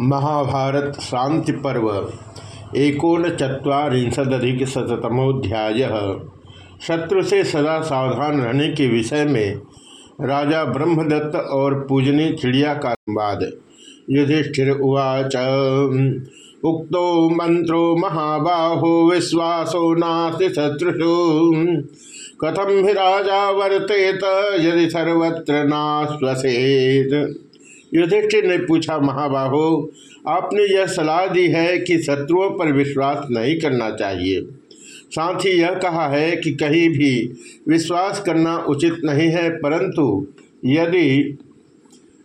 महाभारत शांति पर्व एकोन चुरीशदिक शतमोध्याय शत्रु से सदा सावधान रहने के विषय में राजा ब्रह्मदत्त और पूजनी चिड़िया का संवाद। युधिष्ठिर उवाच, उक्तो मंत्रो महाबाहो, विश्वासो नास्ति शत्रुषु। कथम ही राजा वर्तेत, यदि सर्वत्र नाश्वसेत युधिष्ठिर ने पूछा, महाबाहो, आपने यह सलाह दी है कि शत्रुओं पर विश्वास नहीं करना चाहिए। साथ ही यह कहा है कि कहीं भी विश्वास करना उचित नहीं है, परंतु यदि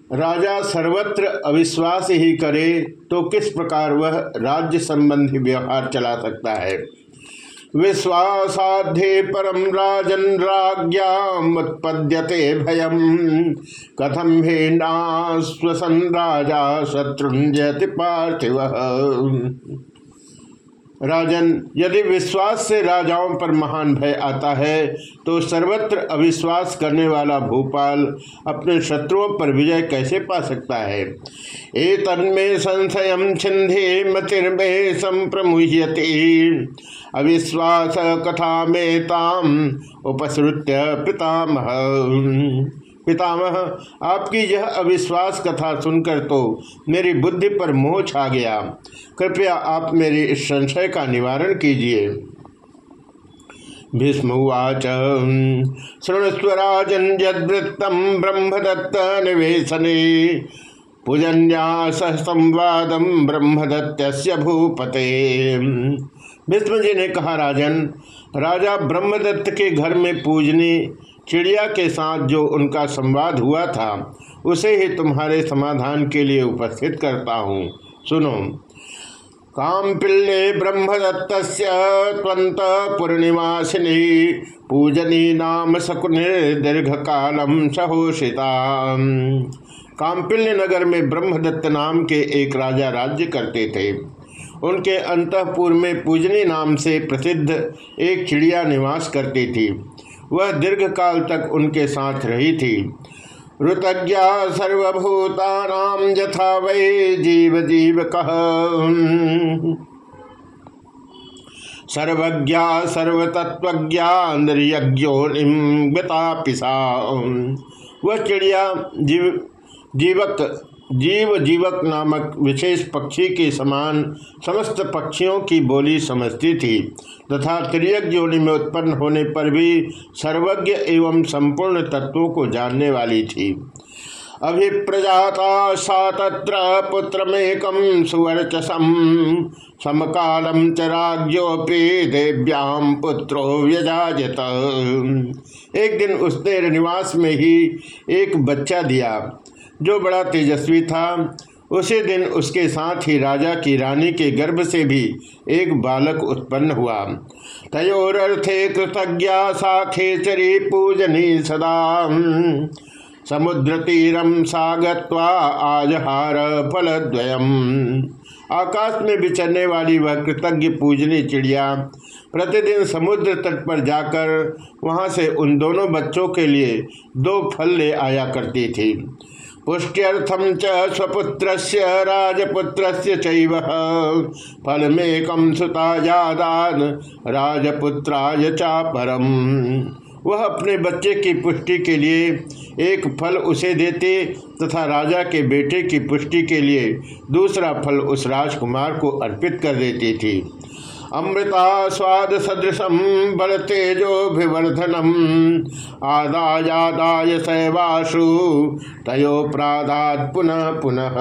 राजा सर्वत्र अविश्वास ही करे तो किस प्रकार वह राज्य संबंधी व्यवहार चला सकता है? विश्वासाध्ये परम राजन राज्ञामुत्पद्यते भयम। कथम हे नाश्वसन राजा शत्रुंजति पार्थिव। राजन, यदि विश्वास से राजाओं पर महान भय आता है तो सर्वत्र अविश्वास करने वाला भूपाल अपने शत्रुओं पर विजय कैसे पा सकता है? ए तन्मे संशय छिंधे मतिर्मे संप्रमुह्यते। अविश्वास कथा में ताम उपसृत्य पितामह। पितामह, आपकी यह अविश्वास कथा सुनकर तो मेरी बुद्धि पर मोह छा गया। कृपया आप मेरे इस संशय का निवारण कीजिए। भीष्मवाच शृणस्वराजन यदृत्तम ब्रह्मदत्त निवेशने पूजन्या संवादम ब्रह्मदत्त भूपते। भीष्म जी ने कहा, राजन, राजा ब्रह्मदत्त के घर में पूजनी चिड़िया के साथ जो उनका संवाद हुआ था, उसे ही तुम्हारे समाधान के लिए उपस्थित करता हूँ। सुनो। काम पिल्ले ब्रह्मदत्त त्वंत पूर्णिवासिनी पूजनी नाम शकुन दीर्घ कालम सहोषिता। कामपिल्य नगर में ब्रह्मदत्त नाम के एक राजा राज्य करते थे। उनके अंतपुर में पूजनी नाम से प्रसिद्ध एक चिड़िया निवास करती थी। वह दीर्घ काल तक उनके साथ रही थी। ऋतज्ञा सर्वभूता यथा वै जीव जीव कह सर्वज्ञा सर्वतत्वज्ञा निर्यज्ञोता पिसा वह चिड़िया, जीव, जीवक जीव जीवक नामक विशेष पक्षी के समान समस्त पक्षियों की बोली समझती थी, तथा त्रियक योनि में उत्पन्न होने पर भी सर्वज्ञ एवं संपूर्ण तत्वों को जानने वाली थी। अभिप्रजाता सा तत्र पुत्रमेकम सुवर्चसम समकालम च राज्योपि देव्याम पुत्रो व्यजाजत। एक दिन उसने निवास में ही एक बच्चा दिया। जो बड़ा तेजस्वी था, उसी दिन उसके साथ ही राजा की रानी के गर्भ से भी एक बालक उत्पन्न हुआ। तयोरर्थे कृतज्ञा सा खेचरी पूजनी सदा। समुद्र तीरम सागत्वा आजहार फलद्वयम। आकाश में बिचरने वाली वह कृतज्ञ पूजनी चिड़िया प्रतिदिन समुद्र तट पर जाकर वहाँ से उन दोनों बच्चों के लिए दो फल ले आया करती थी। पुष्ट्यर्थम च स्वपुत्र राजपुत्र फलमेकम सुताजादान राजपुत्राय चा परम। वह अपने बच्चे की पुष्टि के लिए एक फल उसे देते तथा राजा के बेटे की पुष्टि के लिए दूसरा फल उस राजकुमार को अर्पित कर देती थी। अमृता स्वाद सदृशम बल तेजोभिवर्धनम आदायादाय शैवाशु तयो प्रादात पुनः पुनः।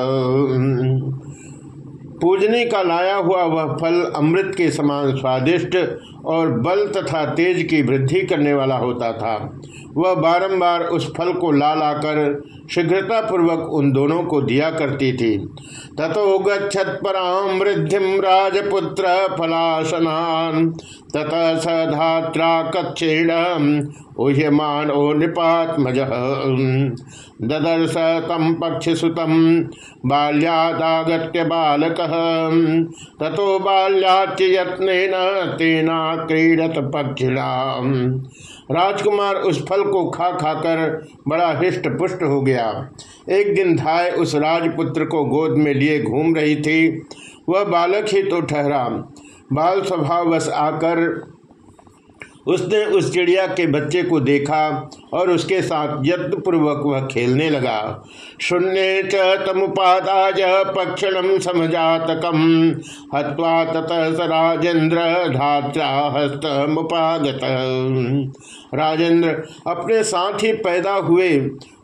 पूजने का लाया हुआ वह फल अमृत के समान स्वादिष्ट और बल तथा तेज की वृद्धि करने वाला होता था। वह बारंबार उस फल को ला लाकर शीघ्रता पूर्वक उन दोनों को दिया करती थी। तथो गच्छत्पराम वृद्धि राजपुत्र फलासनान। ततः सधात्रा कक्षेण ऊह्यमान ओ नृपात्मज। ददर्श तम पक्षसुतम बाल्यादागत्य बालक। तथो बाल्याच्य यत्न तेना क्रीडत पक्षिणा राजकुमार उस फल को खा खाकर बड़ा हिष्ट पुष्ट हो गया। एक दिन धाय उस राजपुत्र को गोद में लिए घूम रही थी। वह बालक ही तो ठहरा। बाल स्वभावश आकर उसने उस चिड़िया के बच्चे को देखा और उसके साथ यत्न पूर्वक वह खेलने लगा। शून्य चमुपादाय पक्षण समझातकम हत्वा ततः स राजेन्द्र धात्रा हस्त राजेंद्र अपने साथ ही पैदा हुए।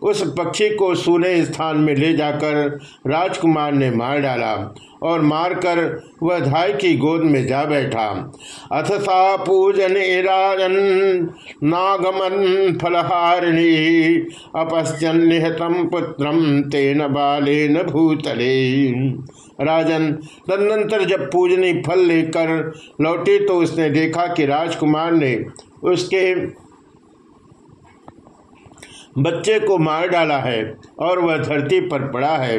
उस पक्षी को सूने स्थान में ले जाकर राजकुमार ने मार डाला। और मारकर वह धाय की गोद में जा बैठा। अथ सा पूजन राजन नागमन फलहारिणी, अपश्चन निहतम पुत्रम तेन बालेन भूतले। राजन तदनंतर जब पूजनी फल लेकर लौटी तो उसने देखा कि राजकुमार ने उसके बच्चे को मार डाला है और वह धरती पर पड़ा है।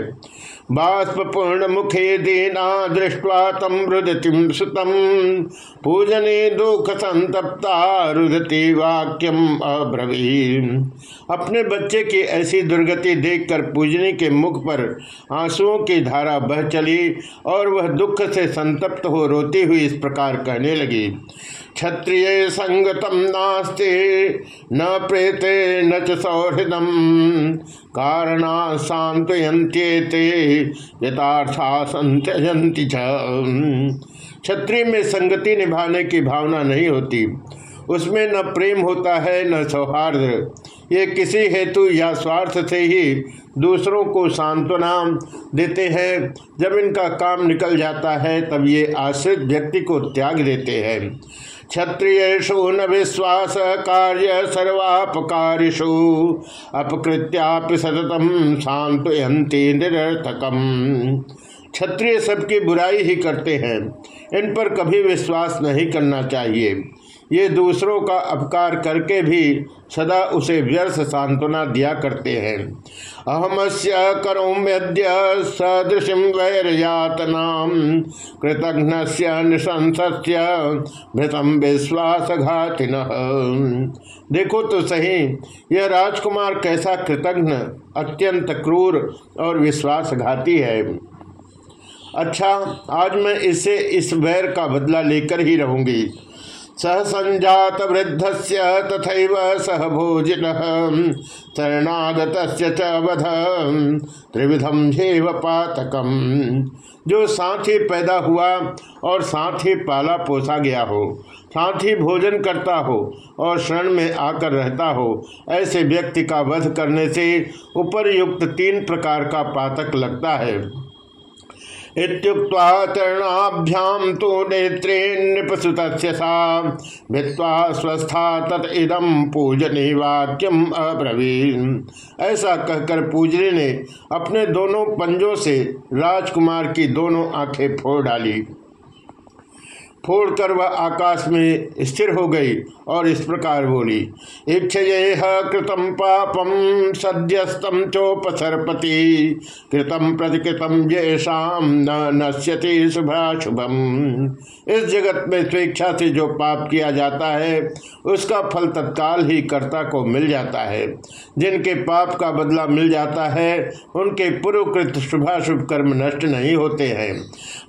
बाष्पूर्ण मुखे दीना दृष्टवा तम रुदतिम सुतम पूजने दुख संतप्ता रुदती वाक्यम अब्रवी अपने बच्चे की ऐसी दुर्गति देखकर पूजनी के मुख पर आंसुओं की धारा बह चली और वह दुख से संतप्त हो रोती हुई इस प्रकार कहने लगी, क्षत्रिय संगतम नास्ते, न प्रेते न च सौहृदम। कारणा शांतयंत्येते यथार्था संत्यजंती क्षत्रिय में संगति निभाने की भावना नहीं होती। उसमें न प्रेम होता है, न सौहार्द। ये किसी हेतु या स्वार्थ से ही दूसरों को सांत्वना देते हैं। जब इनका काम निकल जाता है, तब ये आश्रित व्यक्ति को त्याग देते हैं। क्षत्रियु न विश्वास कार्य सर्वापकारिषु। अपकृत्यापि सततम शांतयंती निरर्थक क्षत्रिय सबकी बुराई ही करते हैं। इन पर कभी विश्वास नहीं करना चाहिए। ये दूसरों का अपकार करके भी सदा उसे व्यर्थ सांत्वना दिया करते हैं। अहमस्य करोम्यद्य सदृशम वैरयातना कृतघ्न से निशंस्य भृतम देखो तो सही, यह राजकुमार कैसा कृतघ्न, अत्यंत क्रूर और विश्वासघाती है। अच्छा आज मैं इसे इस वैर का बदला लेकर ही रहूँगी। सह संजात वृद्ध से तथा सह भोजन शरणागत वध। त्रिविधम झेव पातकम। जो साथ ही पैदा हुआ और साथ ही पाला पोसा गया हो, साथ ही भोजन करता हो और शरण में आकर रहता हो, ऐसे व्यक्ति का वध करने से उपरयुक्त तीन प्रकार का पातक लगता है। इतुक्ताभ्याम तो नेत्रे नृपसुत भित्वा स्वस्था तत इदम पूजनी वाक्यम अब्रवीण ऐसा कहकर पूजरी ने अपने दोनों पंजों से राजकुमार की दोनों आँखें फोड़ डाली। फोड़कर वह आकाश में स्थिर हो गई और इस प्रकार बोली इच्छे कृतम पापम सद्यस्तम चोपसरपति कृतम प्रतिकृतम येषाम न नश्यति शुभाशुभम। इस जगत में स्वेच्छा से जो पाप किया जाता है, उसका फल तत्काल ही कर्ता को मिल जाता है। जिनके पाप का बदला मिल जाता है, उनके पूर्वकृत शुभाशुभ कर्म नष्ट नहीं होते हैं।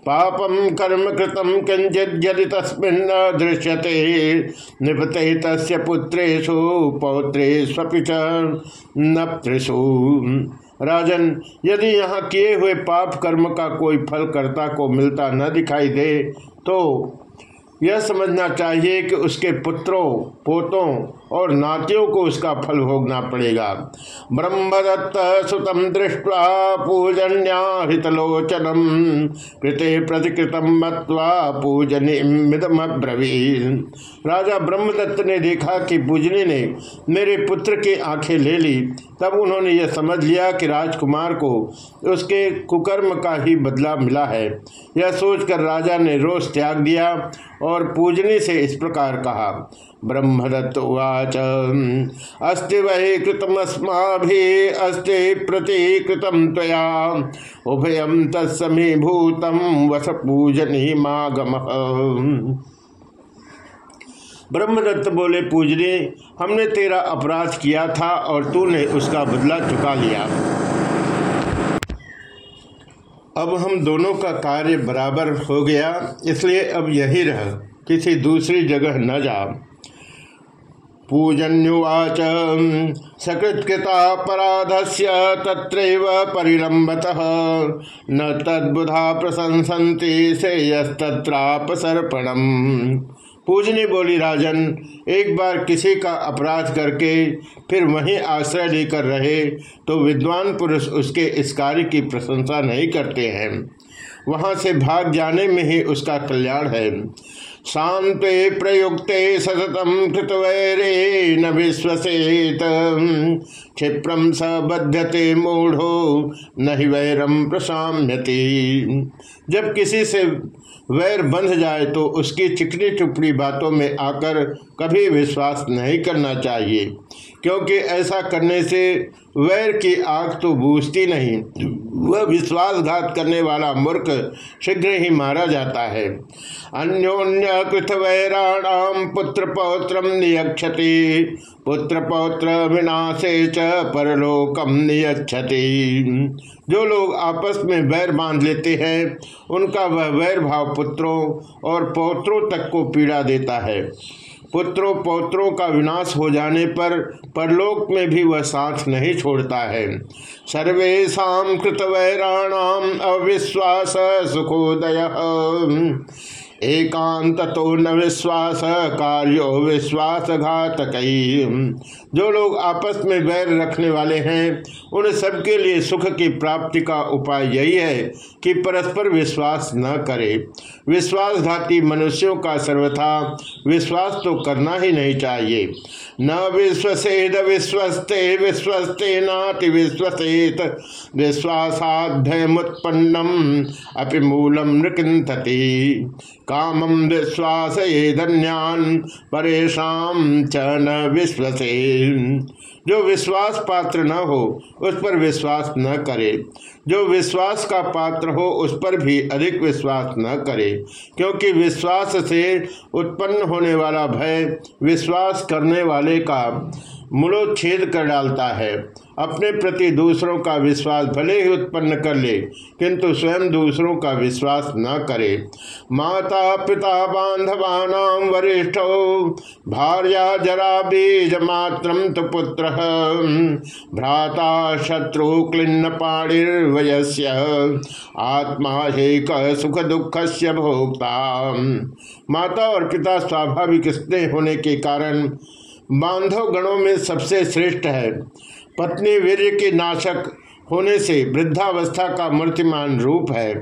पापम कर्म कृतम किंचित यदि तस्मिन् दृश्यते निपते तस्य पुत्रेशु पौत्रेष्वपि नृषु राजन, यदि यहाँ किए हुए पाप कर्म का कोई फल कर्ता को मिलता न दिखाई दे तो यह समझना चाहिए कि उसके पुत्रों, पोतों और नातियों को उसका फल भोगना पड़ेगा। ब्रह्मदत्त सुतम दृष्टवा पूजन्याहितलोचनम, कृते प्रतिकृतम मत्वा पूजनिमिदमब्रवीन राजा ब्रह्मदत्त ने देखा कि पूजनी ने मेरे पुत्र की आँखें ले ली। तब उन्होंने यह समझ लिया कि राजकुमार को उसके कुकर्म का ही बदला मिला है। यह सोचकर राजा ने रोष त्याग दिया और पूजनी से इस प्रकार कहा ब्रह्मदत्त उवाच। अस्ति वै कृतमस्मा अस्ति प्रतिकृतं त्वया। उभयं तत्समीभूतं वस पूजनीमागम ब्रह्मदत्त बोले, पूजने, हमने तेरा अपराध किया था और तूने उसका बदला चुका लिया। अब हम दोनों का कार्य बराबर हो गया, इसलिए अब यही रह, किसी दूसरी जगह न जा। पूजन्युवाच। सकृत्कृतापराधस्य तत्रैव परिलम्बतः। न तद्बुधा प्रशंसन्ति श्रेयस्तत्रापसर्पणम्। पूजनी बोली, राजन, एक बार किसी का अपराध करके फिर वहीं आश्रय लेकर रहे तो विद्वान पुरुष उसके इस कार्य की प्रशंसा नहीं करते हैं। वहाँ से भाग जाने में ही उसका कल्याण है। शांते प्रयुक्ते सततम कृतवैरे न विश्वसेत। क्षिप्रम स मूढ़ो न ही वैरम प्रशाम्यति। जब किसी से वैर बंध जाए तो उसकी चिकनी चुपड़ी बातों में आकर कभी विश्वास नहीं करना चाहिए। क्योंकि ऐसा करने से वैर की आग तो बूझती नहीं। वह विश्वासघात करने वाला मूर्ख शीघ्र ही मारा जाता है। अन्योन्य कृत वैराणाम पुत्र पौत्र नियक्षति पुत्र पौत्र विनाशे च परलोकम नियक्षति जो लोग आपस में वैर बाँध लेते हैं, उनका वह वैर भाव पुत्रों और पौत्रों तक को पीड़ा देता है। पुत्रों पौत्रों का विनाश हो जाने पर परलोक में भी वह साथ नहीं छोड़ता है। सर्वेशा कृतवैराणाम अविश्वास सुखोदय। एकांत तो न विश्वास, कार्यो विश्वास घातक जो लोग आपस में वैर रखने वाले हैं, उन सबके लिए सुख की प्राप्ति का उपाय यही है कि परस्पर विश्वास न करे। विश्वासघाती मनुष्यों का सर्वथा विश्वास तो करना ही नहीं चाहिए। न विश्वसेद विश्वस्ते विश्वस्ते नाति विश्वसेत। विश्वासाध्युत्पन्नम अपि मूलम नृकिंतति कामम विश्वास धन्यान परेशान च न जो विश्वास पात्र न हो, उस पर विश्वास न करे। जो विश्वास का पात्र हो, उस पर भी अधिक विश्वास न करे। क्योंकि विश्वास से उत्पन्न होने वाला भय, विश्वास करने वाले का मूलोच्छेद कर डालता है। अपने प्रति दूसरों का विश्वास भले ही उत्पन्न कर ले, किंतु स्वयं दूसरों का विश्वास न करे। माता पिता बांधवानाम वरिष्ठ, भार्या जरा बीज मात्र तो पुत्र। भ्राता शत्रु क्लिन्न पाणिर्वयस्य, आत्मा हेक सुख दुख से भोक्ता। माता और पिता स्वाभाविक स्नेह होने के कारण बांधव गणों में सबसे श्रेष्ठ है। पत्नी वीर के नाशक होने से वृद्धावस्था का मूर्तिमान रूप है।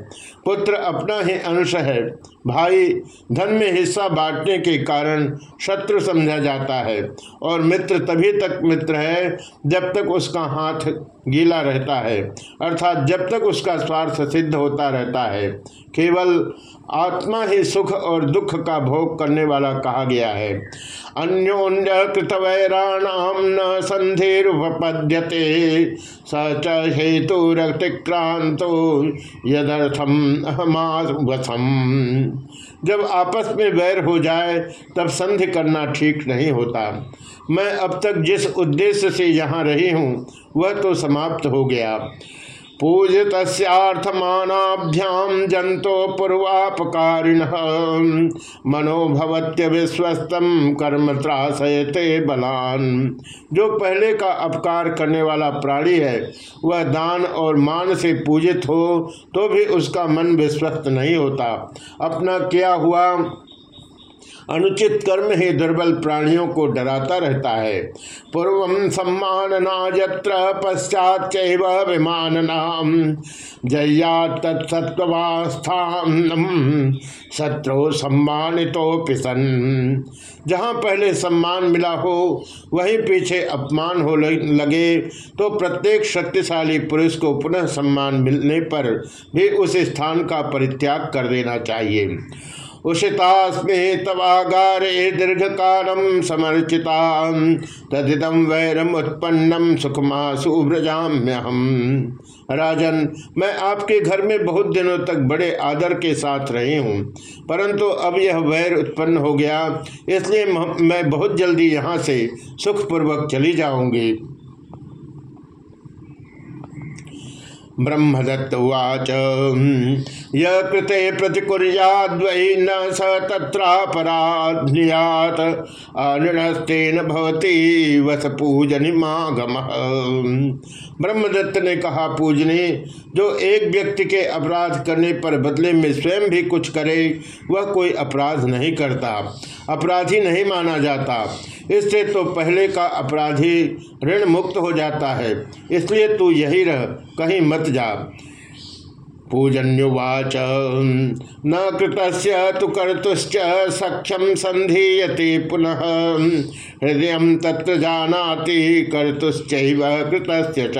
पुत्र अपना ही अंश है। भाई धन में हिस्सा बांटने के कारण शत्रु समझा जाता है और मित्र तभी तक मित्र है जब तक उसका हाथ गीला रहता है। अर्थात जब तक उसका स्वार्थ सिद्ध होता रहता है, केवल आत्मा ही सुख और दुख का भोग करने वाला कहा गया है। अन्योन्य कृत वैराणाम न संधिपद्यते स हेतु रक्तिक्रांतो यदर्थम वसम जब आपस में वैर हो जाए, तब संधि करना ठीक नहीं होता। मैं अब तक जिस उद्देश्य से यहाँ रही हूँ, वह तो समाप्त हो गया। पूजित जंतो पूर्वापकारिण, मनोभवत्य विश्वस्तम कर्म त्रासयते बलान। जो पहले का अपकार करने वाला प्राणी है, वह दान और मान से पूजित हो तो भी उसका मन विश्वस्त नहीं होता। अपना किया हुआ? अनुचित कर्म ही दुर्बल प्राणियों को डराता रहता है। पूर्व सम्मानना पश्चात विमान नाम जया तत्सत्वास्थान शत्रु सम्मानितो पिसन जहाँ पहले सम्मान मिला हो, वहीं पीछे अपमान हो लगे तो प्रत्येक शक्तिशाली पुरुष को पुनः सम्मान मिलने पर भी उस स्थान का परित्याग कर देना चाहिए। उषितास्मे दीर्घ कालम समर्चिता तदिदम वैरम उत्पन्नम सुखमासु हम राजन, मैं आपके घर में बहुत दिनों तक बड़े आदर के साथ रही हूँ, परंतु अब यह वैर उत्पन्न हो गया, इसलिए मैं बहुत जल्दी यहाँ से सुखपूर्वक चली जाऊँगी। ब्रह्मदत्त उवाच। यकृते प्रतिकुर्याद्वै न स तत्रापराध्यात। भवती वस पूजनिमागम ब्रह्मदत्त ने कहा, पूजनी, जो एक व्यक्ति के अपराध करने पर बदले में स्वयं भी कुछ करे, वह कोई अपराध नहीं करता। अपराधी नहीं माना जाता। इससे तो पहले का अपराधी ऋण मुक्त हो जाता है। इसलिए तू यही रह, कहीं मत जा। पूजन्युवाच, न कृत तो कर्तुश्च सख्यम संधीयते पुनः। हृदय तत्र जानाति कर्तुश्च कृत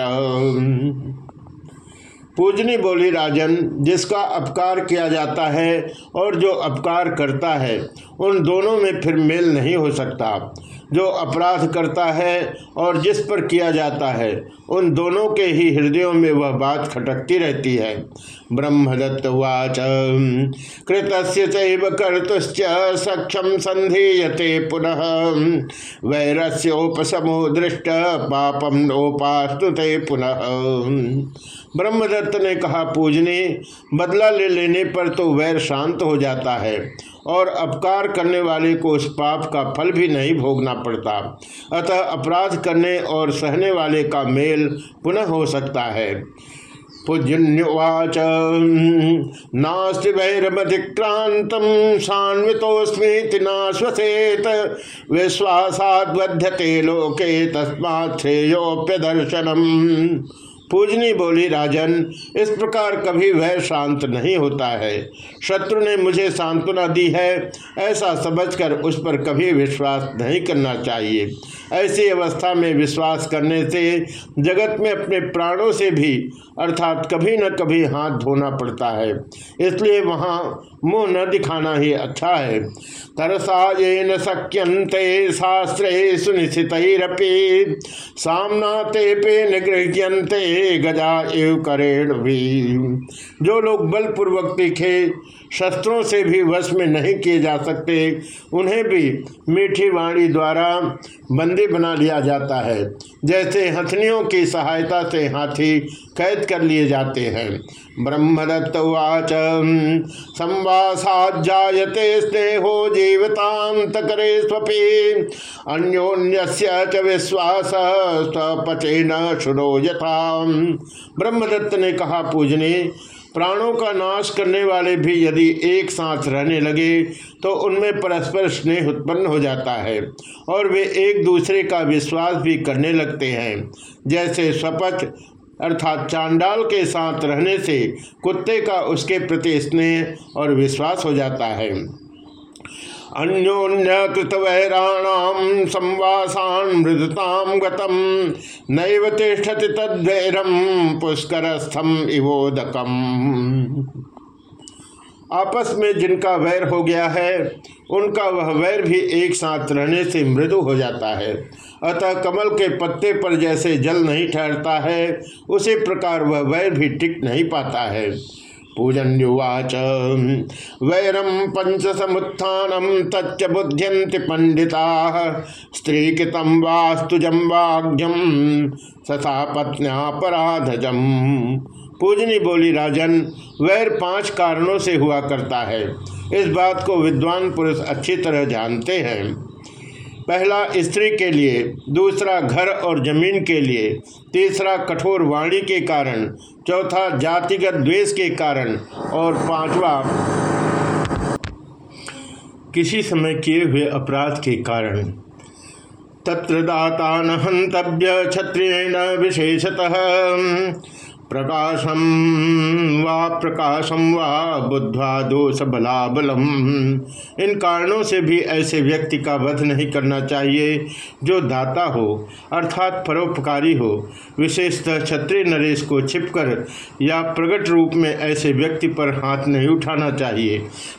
पूजनी बोली, राजन, जिसका अपकार किया जाता है और जो अपकार करता है, उन दोनों में फिर मेल नहीं हो सकता। जो अपराध करता है और जिस पर किया जाता है, उन दोनों के ही हृदयों में वह बात खटकती रहती है। ब्रह्मदत्त वाच कृत कर्तुश्च सक्षम संधीयते पुनः। वैरस्योपमो दृष्ट पापम नोपास्तु पुनः। ब्रह्मदत्त ने कहा, पूजने, बदला ले लेने पर तो वैर शांत हो जाता है और अपकार करने वाले को उस पाप का फल भी नहीं भोगना पड़ता। अतः अपराध करने और सहने वाले का मेल पुनः हो सकता है। पूजन्युवाच। नास्ति वैरमधिक्रांत सान्वितोस्मीति नाश्वसेत। लोके तस्मा श्रेयोप्य दर्शनम पूजनी बोली, राजन, इस प्रकार कभी वह शांत नहीं होता है। शत्रु ने मुझे सांत्वना दी है। ऐसा समझकर उस पर कभी विश्वास नहीं करना चाहिए। ऐसी अवस्था में विश्वास करने से जगत में अपने प्राणों से भी, अर्थात कभी न कभी हाथ धोना पड़ता है। इसलिए वहाँ मुँह न दिखाना ही अच्छा है। तरसा ये न सक्यंते शास्त्रे सुनिश्चितरपी। सामना ते पे गजा एव करेण भी। जो लोग बलपूर्वक तीखे, शस्त्रों से भी वश में नहीं किए जा सकते, उन्हें भी मीठी वाणी द्वारा बंदी बना लिया जाता है। जैसे हथनियों की सहायता से हाथी कैद कर लिए जाते हैं। ब्रह्मदत्त उवाच संवासाजाते स्नेहो जीवतांत करे स्वपी। अन्योन्य च विश्वास स्वपचे न शुरो यथा। ब्रह्मदत्त ने कहा, पूजने प्राणों का नाश करने वाले भी यदि एक साथ रहने लगे तो उनमें परस्पर स्नेह उत्पन्न हो जाता है और वे एक दूसरे का विश्वास भी करने लगते हैं। जैसे स्वपच अर्थात चांडाल के साथ रहने से कुत्ते का उसके प्रति स्नेह और विश्वास हो जाता है। अन्योन्य संवासान मृदताम गतम नैव तिष्ठति तद्वैरम पुष्करस्थम इवोदकम। आपस में जिनका वैर हो गया है, उनका वह वैर भी एक साथ रहने से मृदु हो जाता है। अतः कमल के पत्ते पर जैसे जल नहीं ठहरता है, उसी प्रकार वह वैर भी टिक नहीं पाता है। पूजन्युवाच। वैरम पंच समुत्थानम तच्च बुध्यंति पंडिता स्त्री कृतम वास्तुजम वाग्यम ससा पत्न्यापराधजम पूजनी बोली, राजन, वैर पाँच कारणों से हुआ करता है। इस बात को विद्वान पुरुष अच्छी तरह जानते हैं। पहला स्त्री के लिए, दूसरा घर और ज़मीन के लिए, तीसरा कठोर वाणी के कारण, चौथा जातिगत द्वेष के कारण और पांचवा किसी समय किए हुए अपराध के कारण। तत्र दाता न हंतव्य क्षत्रियण विशेषतः। प्रकाशम वा प्रकाशम वा बुद्ध्वा दोष बलाबलम। इन कारणों से भी ऐसे व्यक्ति का वध नहीं करना चाहिए, जो दाता हो, अर्थात परोपकारी हो। विशेषतः क्षत्रिय नरेश को छिपकर या प्रकट रूप में ऐसे व्यक्ति पर हाथ नहीं उठाना चाहिए।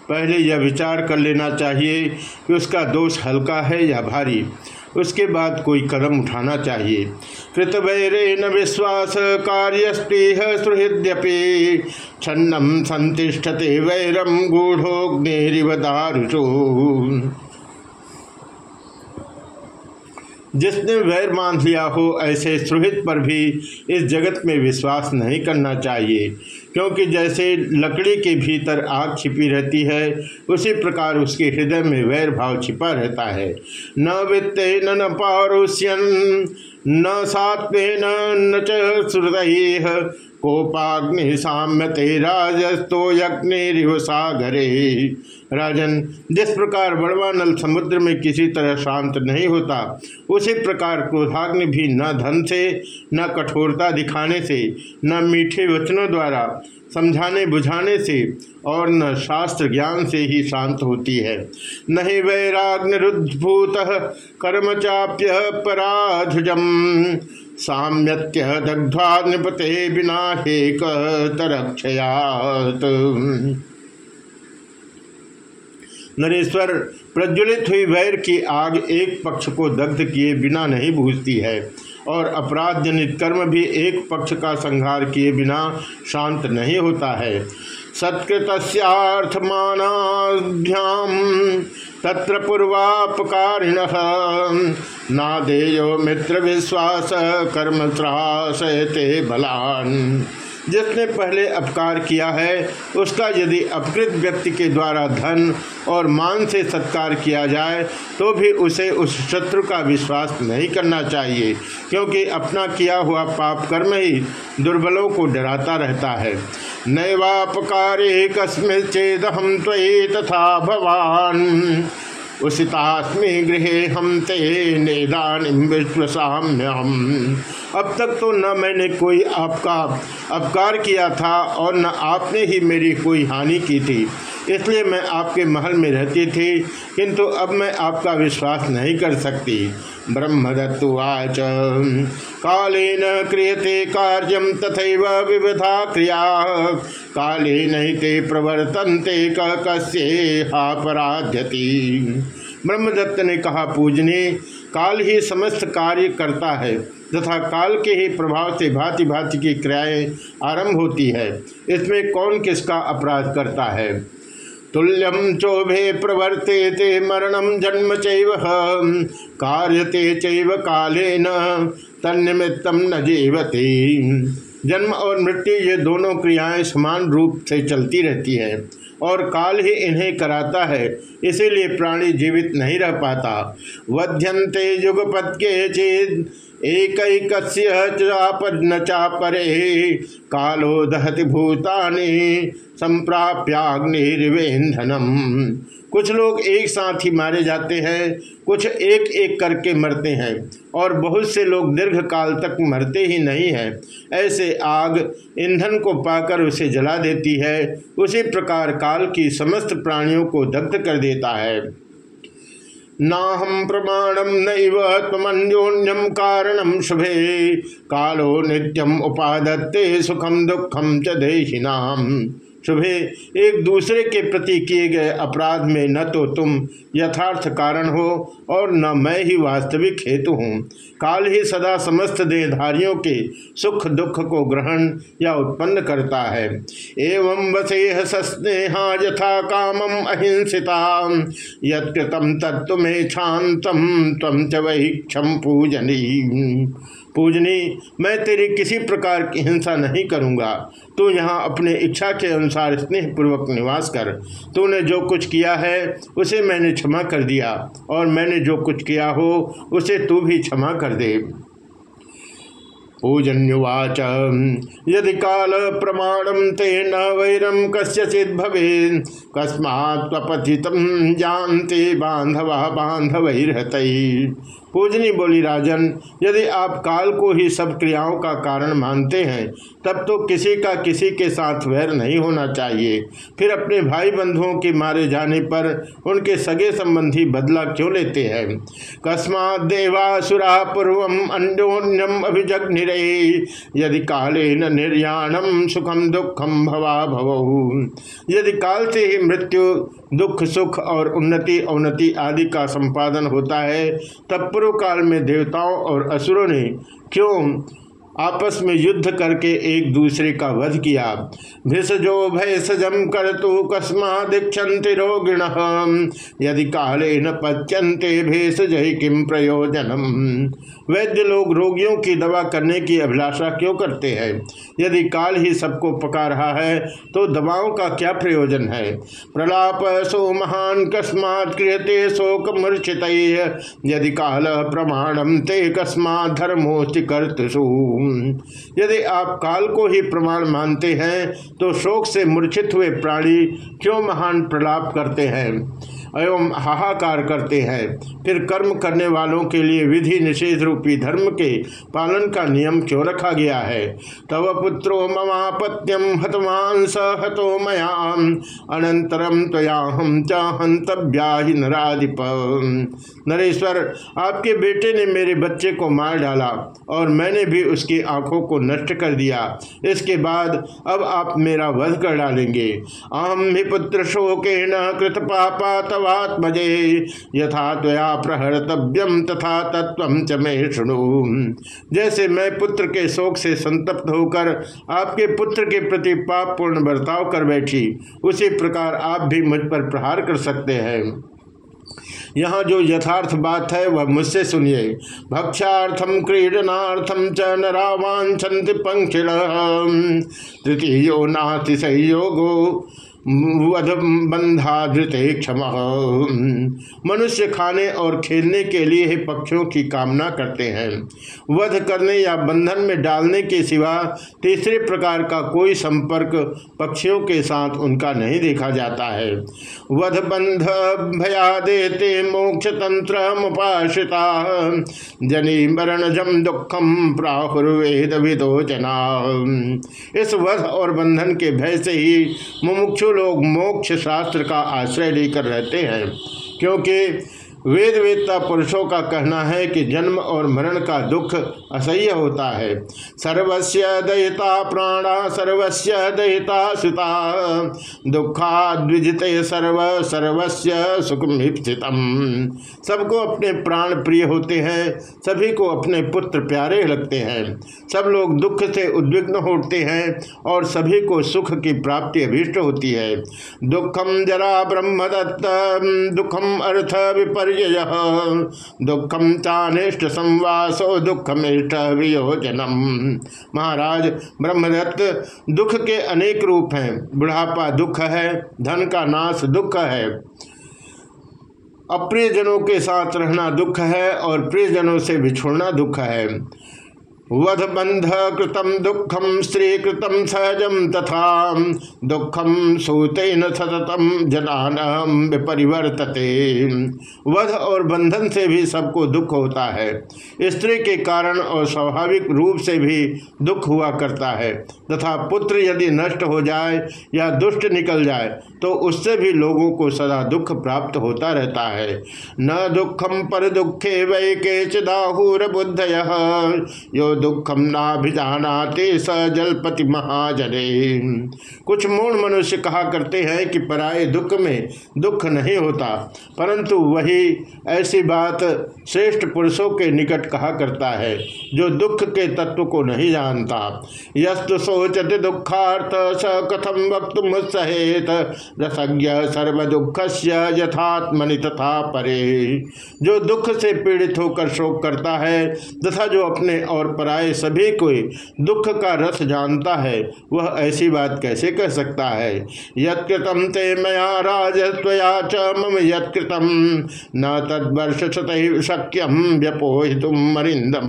पहले यह विचार कर लेना चाहिए कि उसका दोष हल्का है या भारी। उसके बाद कोई कदम उठाना चाहिए। कृत न विश्वास कार्य स्पृह सुहृद्यपि। छन्नम संतिष्ठते वैरम गूढ़ोग्निरिव जिसने वैर मान लिया हो, ऐसे सुहित पर भी इस जगत में विश्वास नहीं करना चाहिए। क्योंकि जैसे लकड़ी के भीतर आग छिपी रहती है, उसी प्रकार उसके हृदय में वैर भाव छिपा रहता है। न वित्ते न पारुष्यन, न सात्वे न च श्रुत कोपाग्नि साम्यते राजस्तो यज्ञ सागरे। राजन, जिस प्रकार बड़वानल समुद्र में किसी तरह शांत नहीं होता, उसी प्रकार क्रोधाग्नि भी न धन से, न कठोरता दिखाने से, न मीठे वचनों द्वारा, समझाने बुझाने से, और न शास्त्र ज्ञान से ही शांत होती है। न ही वैराग्निरुद्भूत कर्म चाप्य पराधुजम, साम्यत्य दग्ध्वा निपते बिना हेक तरक्षयात। नरेश्वर, प्रज्वलित हुई वैर की आग एक पक्ष को दग्ध किए बिना नहीं भूजती है, और अपराध जनित कर्म भी एक पक्ष का संहार किए बिना शांत नहीं होता है। सत्कृत्यार्थमानाभ्याम तत्र पूर्वापकारिण नादेयो मित्र विश्वास कर्म त्रासयते बलान। जिसने पहले अपकार किया है, उसका यदि अपकृत व्यक्ति के द्वारा धन और मान से सत्कार किया जाए तो भी उसे उस शत्रु का विश्वास नहीं करना चाहिए, क्योंकि अपना किया हुआ पाप कर्म ही दुर्बलों को डराता रहता है। नैवापकारे कस्मिन चेद हम तथा भवान। उसितास्मी गृह हम ते निदानी विश्वसाम अब तक तो न मैंने कोई आपका अपकार किया था और न आपने ही मेरी कोई हानि की थी। इसलिए मैं आपके महल में रहती थी, किंतु अब मैं आपका विश्वास नहीं कर सकती। ब्रह्मदत्तुवाच कालेन क्रियते कार्यम तथा विविधा क्रिया। काले नहीं ते प्रवर्तनते कस्येहापराध्यति। ब्रह्मदत्त ने कहा, पूजने, काल ही समस्त कार्य करता है, तथा काल के ही प्रभाव से भांति भांति की क्रियाएँ आरंभ होती है। इसमें कौन किसका अपराध करता है? तुल्यम चोभे प्रवर्ते ते मरणम जन्म चैव, कार्यते चैव काले न तन्निमित्तम न जीवते। जन्म और मृत्यु ये दोनों क्रियाएँ समान रूप से चलती रहती है और काल ही इन्हें कराता है, इसीलिए प्राणी जीवित नहीं रह पाता। वध्यंते युगपत के चेत एक चापरे कालो दहति भूतानि संप्राप्याग्निर्वेन्धनम। कुछ लोग एक साथ ही मारे जाते हैं, कुछ एक एक करके मरते हैं, और बहुत से लोग दीर्घ काल तक मरते ही नहीं हैं। ऐसे आग ईंधन को पाकर उसे जला देती है, उसी प्रकार काल की समस्त प्राणियों को दग्ध कर देता है। नाहम प्रमाणम नैव तमन्योन्यम शुभे। कालो नित्यम उपादत्ते सुखम दुखम च देहिनाम। शुभे। एक दूसरे के प्रति किए गए अपराध में न तो तुम यथार्थ कारण हो और न मैं ही वास्तविक हेतु हूँ। काल ही सदा समस्त देहधारियों के सुख दुख को ग्रहण या उत्पन्न करता है। एवं वसेह सस्नेहा यथा कामम अहिंसिता यत्कृतम तत्व में शांतम तम च वही क्षम पूजनी। पूजनी, मैं तेरी किसी प्रकार की हिंसा नहीं करूँगा। तू यहाँ अपने इच्छा के अनुसार स्नेह पूर्वक निवास कर। तूने जो कुछ किया है, उसे मैंने क्षमा कर दिया, और मैंने जो कुछ किया हो, उसे तू भी क्षमा कर दे। पूजन्युवाच, यदि काल प्रमाणम न वैरम कस्य भवे कस्मात्पथित जानते बांधवा बांधव पूजनी बोली, राजन, यदि आप काल को ही सब क्रियाओं का कारण मानते हैं, तब तो किसी का किसी के साथ वैर नहीं होना चाहिए। फिर अपने भाई बंधुओं के मारे जाने पर उनके सगे संबंधी बदला क्यों लेते हैं? कस्मात देवासुरा पूर्व अन्योन्यम अभिजग्निरे, यदि काले न निर्याणम सुखम दुखम भवा भव। यदि काल से ही मृत्यु, दुख, सुख और उन्नति, अवनति आदि का संपादन होता है। तब पूर्व काल में देवताओं और असुरों ने क्यों आपस में युद्ध करके एक दूसरे का वध किया। भिषजो भयसजम कर तो कस्मा दीक्षति रोगिण। यदि काले न पच्यंते भेषज किम प्रयोजनम। वैद्य लोग रोगियों की दवा करने की अभिलाषा क्यों करते हैं? यदि काल ही सबको पका रहा है तो दवाओं का क्या प्रयोजन है? प्रलाप सो महान कस्मात क्रियते शोक मूर्छित। यदि काल प्रमाणम ते कस्मात धर्मोस्ति कर्तसु यदि आप काल को ही प्रमाण मानते हैं तो शोक से मूर्छित हुए प्राणी क्यों महान प्रलाप करते हैं? एवं हाहाकार करते हैं। फिर कर्म करने वालों के लिए विधि निषेध रूपी धर्म के पालन का नियम क्यों रखा गया है? तव पुत्रो ममापत्यम हतवान स हतो मयाम। अनंतरम त्वयाहम चाहंतव्या नराधिप। नरेश्वर, आपके बेटे ने मेरे बच्चे को मार डाला और मैंने भी उसकी आँखों को नष्ट कर दिया। इसके बाद अब आप मेरा वध कर डालेंगे। अहम ही पुत्र शोके न कृत पापा तवात्मजे यथा त्वया प्रहर्तव्यम तथा तत्व च मे शुणु। जैसे मैं पुत्र के शोक से संतप्त होकर आपके पुत्र के प्रति पाप पूर्ण बर्ताव कर बैठी, उसी प्रकार आप भी मुझ पर प्रहार कर सकते हैं। यहाँ जो यथार्थ बात है, वह मुझसे सुनिए। भक्षार्थम क्रीडनार्थम च नावांछन्ति पंखिड़ तृतीय नाति संयोगो वध बंधाधृते क्षम। मनुष्य खाने और खेलने के लिए ही पक्षियों की कामना करते हैं। वध करने या बंधन में डालने के सिवा तीसरे प्रकार का कोई संपर्क पक्षियों के साथ उनका नहीं देखा जाता है। वध बंध भया देते मोक्ष तंत्र मुपाश्रिता जनी मरण जम दुखम प्राहुर्वेद विदो जना इस वध और बंधन के भय से ही मुमुक्षु लोग मोक्ष शास्त्र का आश्रय लेकर रहते हैं क्योंकि वेद वेदता पुरुषों का कहना है कि जन्म और मरण का दुख असह्य होता है। सर्वस्य दयिता प्राणा, सर्वस्य दयिता सुता। दुखाद्विजित सर्व, सर्वस्य सुखमिप्सितम सबको अपने प्राण प्रिय होते हैं, सभी को अपने पुत्र प्यारे लगते हैं। सब लोग दुख से उद्विग्न होते हैं और सभी को सुख की प्राप्ति अभीष्ट होती है। दुखम जरा ब्रह्म दत्त दुखम अर्थ विपर विपर्य दुखम चानिष्ट संवासो दुखमिष्ट वियोजनम महाराज, ब्रह्मदत्त, दुख के अनेक रूप हैं। बुढ़ापा दुख है, धन का नाश दुख है। अप्रियजनों के साथ रहना दुख है और प्रियजनों से बिछोड़ना दुख है। वध बंध कृतम दुखम स्त्री कृतम सहजम तथा दुखम सूतेन सततम जनान विपरिवर्तते। वध और बंधन से भी सबको दुख होता है। स्त्री के कारण और स्वाभाविक रूप से भी दुख हुआ करता है। तथा पुत्र यदि नष्ट हो जाए या दुष्ट निकल जाए तो उससे भी लोगों को सदा दुख प्राप्त होता रहता है। न दुखम पर दुखे वै के चिदाहूर बुद्ध यो दुखम नाभिजानाते स जलपति महाजने कुछ मूल मनुष्य कहा करते हैं कि पराये दुख में दुख नहीं होता, परंतु वही ऐसी बात श्रेष्ठ पुरुषों के निकट कहा करता है, जो दुख के तत्व को नहीं जानता। यस्तु सोचते दुखार्थ स कथम वक्त मुत्सहेत रसज्ञ सर्व दुख से यथात्मनि तथा परे। जो दुख से पीड़ित होकर शोक करता है, तथा जो अपने और पर पराये सभी कोई दुख का रस जानता है, वह ऐसी बात कैसे कह सकता है? यत्कृतम ते मया राजया च मम यत्कृतम न तद्वर्ष शक्यम व्यपोहितुम मरिंदम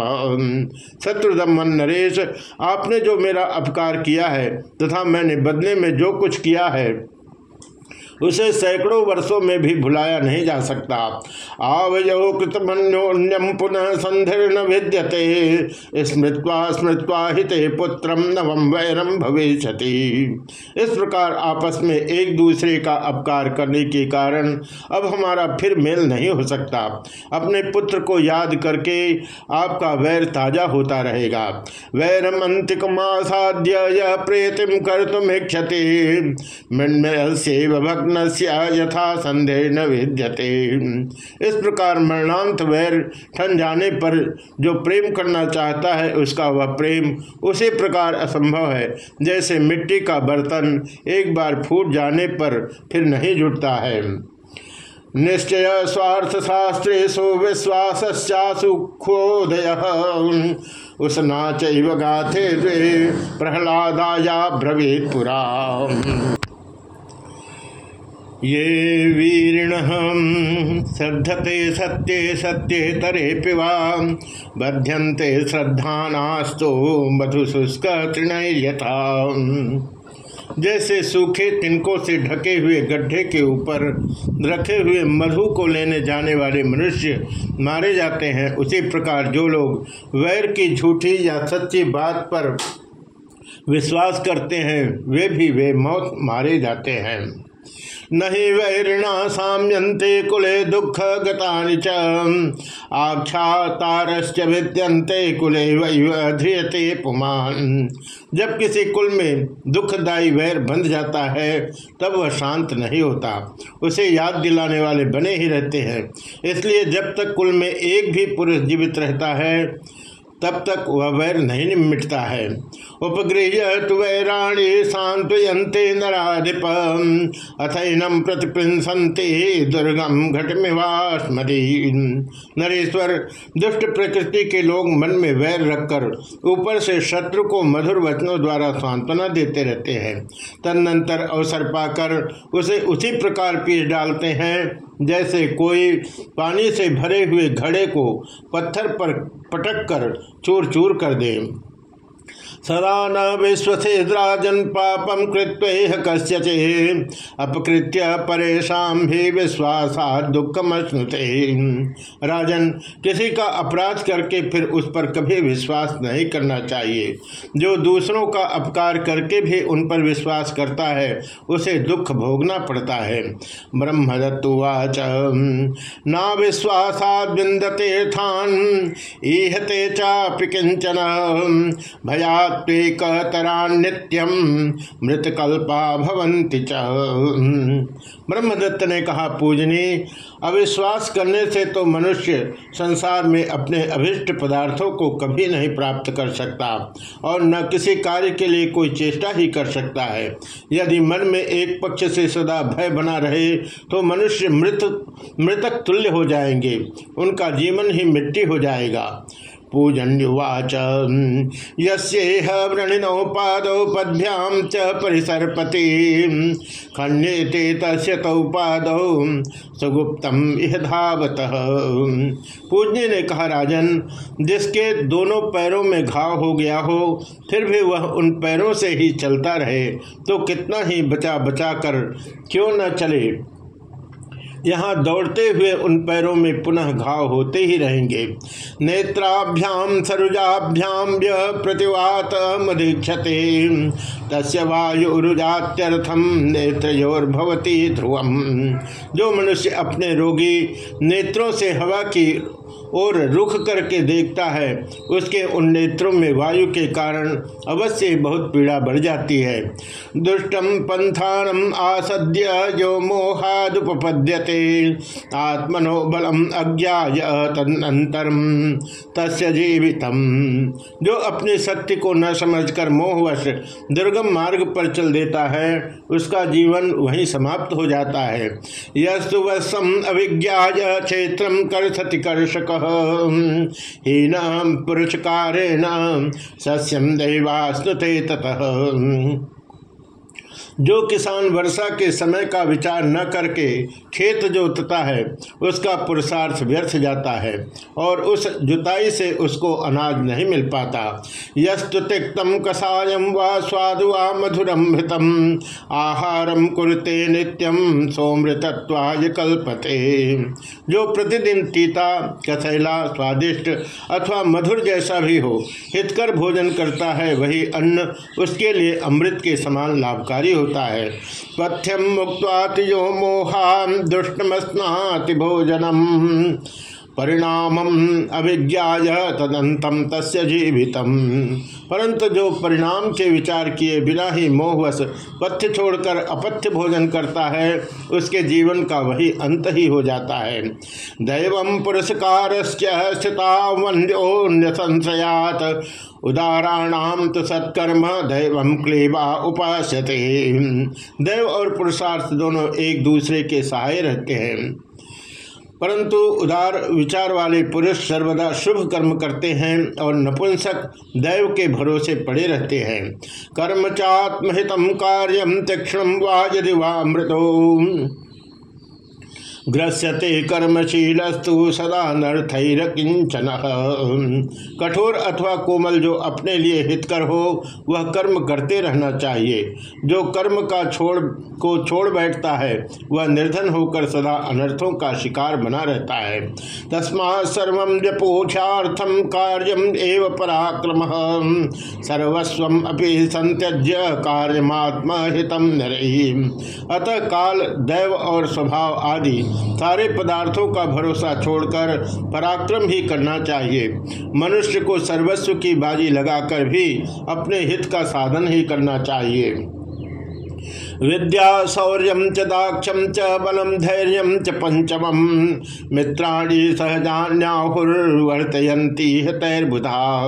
शत्रुदमन नरेश, आपने जो मेरा अपकार किया है तथा मैंने बदले में जो कुछ किया है उसे सैकड़ों वर्षों में भी भुलाया नहीं जा सकता। आवयो कृतमन्योन्यम पुनः संधिर्न विद्यते। स्मृत्वा स्मृत्वा हिते पुत्रम नवम वैरम भविष्य इस प्रकार आपस में एक दूसरे का अपकार करने के कारण अब हमारा फिर मेल नहीं हो सकता। अपने पुत्र को याद करके आपका वैर ताज़ा होता रहेगा। वैरम अंतिक मासाद्य प्रेतिम कर तुम इच्छते। भग्न यथा संदेह न विद्यते। इस प्रकार मरणांत वैर ठन जाने पर जो प्रेम करना चाहता है, उसका वह प्रेम उसी प्रकार असंभव है, जैसे मिट्टी का बर्तन एक बार फूट जाने पर फिर नहीं जुटता है। निश्चय स्वार्थ शास्त्रेशु विश्वासु खोदय उसना चाथे प्रहलादाया ब्रवीत पुरा। ये वीरिण श्रद्धते सत्ये सत्ये तरे पिवा। बध्यंते श्रद्धा श्रद्धानास्तु मधुशुष्क तृणयथा जैसे सूखे तिनकों से ढके हुए गड्ढे के ऊपर रखे हुए मधु को लेने जाने वाले मनुष्य मारे जाते हैं, उसी प्रकार जो लोग वैर की झूठी या सच्ची बात पर विश्वास करते हैं, वे भी वे मौत मारे जाते हैं। नहीं वैरिणा साम्यंते कुले दुख गतानि च। आख्यातारश्च भिद्यंते कुले वैध्रियते पुमान। जब किसी कुल में दुखदायी वैर बंध जाता है, तब वह शांत नहीं होता। उसे याद दिलाने वाले बने ही रहते हैं। इसलिए जब तक कुल में एक भी पुरुष जीवित रहता है तब तक वह वैर नहीं मिटता है। उपगृह तु वैराणी सांत्वयंते नाधिप अथैनम प्रतिपिंसते दुर्गम घटमिवास्मरी नरेश्वर, दुष्ट प्रकृति के लोग मन में वैर रखकर ऊपर से शत्रु को मधुर वचनों द्वारा सांत्वना देते रहते हैं। तदनंतर अवसर पाकर उसे उसी प्रकार पीस डालते हैं। जैसे कोई पानी से भरे हुए घड़े को पत्थर पर पटक कर चूर चूर कर दे। सदा न विश्वसेद्राजन पापम कृत्वेह कस्यचे। अपकृत्य परेशान भी विश्वासा दुखम राजन, किसी का अपराध करके फिर उस पर कभी विश्वास नहीं करना चाहिए। जो दूसरों का अपकार करके भी उन पर विश्वास करता है, उसे दुख भोगना पड़ता है। ब्रह्मदत्तुवाच ना विश्वासा बिंदतीर्थान ईहते चापि किंचन भया सात्विकतरा नित्यम मृतकल्पा भवंति च। ब्रह्मदत्त ने कहा, पूजनी, अविश्वास करने से तो मनुष्य संसार में अपने अभिष्ट पदार्थों को कभी नहीं प्राप्त कर सकता और न किसी कार्य के लिए कोई चेष्टा ही कर सकता है। यदि मन में एक पक्ष से सदा भय बना रहे तो मनुष्य मृत, मृतक तुल्य हो जाएँगे, उनका जीवन ही मिट्टी हो जाएगा। पूजन्युवाच। यस्ेह वृणिनौ पादौ पद्भ्यां च परिसर्पति। खण्डेते तस्य तौ पादौ सुगुप्तम इह धावत। पूजने ने कहा, राजन, जिसके दोनों पैरों में घाव हो गया हो, फिर भी वह उन पैरों से ही चलता रहे तो कितना ही बचा बचा कर क्यों न चले? यहाँ दौड़ते हुए उन पैरों में पुनः घाव होते ही रहेंगे। नेत्राभ्याम सरुजाभ्याम प्रतिवात मदीक्षते तस्य वायुजात्यर्थम नेत्रोर्भवती ध्रुवम। जो मनुष्य अपने रोगी नेत्रों से हवा की और रुख करके देखता है। उसके उन नेत्रों में वायु के कारण अवश्य बहुत पीड़ा बढ़ जाती है। दुष्टम पंथानम आसद्य जो मोहादुपद्यते आत्मनो बलम अज्ञाय जीवितम जो अपनी शक्ति को न समझकर मोहवश दुर्गम मार्ग पर चल देता है, उसका जीवन वहीं समाप्त हो जाता है। यस्तु वसम अभिज्ञा क्षेत्र कर सति कर्षक। हीन पुरुषकारेण सस्यम दैवास्तुते ततः। जो किसान वर्षा के समय का विचार न करके खेत जोतता है, उसका पुरुषार्थ व्यर्थ जाता है और उस जुताई से उसको अनाज नहीं मिल पाता। यस्तु तिक्तम कषायम व स्वादु व मधुरम मृतम आहारम कुरते नित्यम सोमृतत्वाय कल्पते। जो प्रतिदिन तीता कसैला स्वादिष्ट अथवा मधुर जैसा भी हो, हितकर भोजन करता है, वही अन्न उसके लिए अमृत के समान लाभकारी होता है। पथ्यम मुक्त मोहान दुष्टमस्नाति भोजनम। परिणाम अभिज्ञा तदंतम तस्य जीवितम। परंतु जो परिणाम के विचार किए बिना ही मोहवश पथ्य छोड़कर अपथ्य भोजन करता है, उसके जीवन का वही अंत ही हो जाता है। दैव पुरस्कार संशयात उदाहरणाम तो सत्कर्म दैव क्लेवा उपास्यते। दैव और पुरुषार्थ दोनों एक दूसरे के सहाय रहते हैं। परंतु उदार विचार वाले पुरुष सर्वदा शुभ कर्म करते हैं और नपुंसक दैव के भरोसे पड़े रहते हैं। कर्म चात्महितम कार्यम तीक्षण वा यदि वामृतो ग्रस्यते कर्मशीलस्तु सदा नर्थर किंचन कठोर अथवा कोमल जो अपने लिए हितकर हो, वह कर्म करते रहना चाहिए। जो कर्म का छोड़, को छोड़ बैठता है, वह निर्धन होकर सदा अनर्थों का शिकार बना रहता है। तस्मा सर्व जपोक्षार्थम कार्यम एव पराक्रम। सर्वस्व अपि संत्यज्य कार्यमात्मा हितम अतः काल, दैव और स्वभाव आदि सारे पदार्थों का भरोसा छोड़कर पराक्रम ही करना चाहिए। मनुष्य को सर्वस्व की बाजी लगाकर भी अपने हित का साधन ही करना चाहिए। विद्या शौर्य च दाक्षम च बलम धैर्य च पंचम मित्राणी सहजान्याहुर्वर्तयंती तैर्बुधा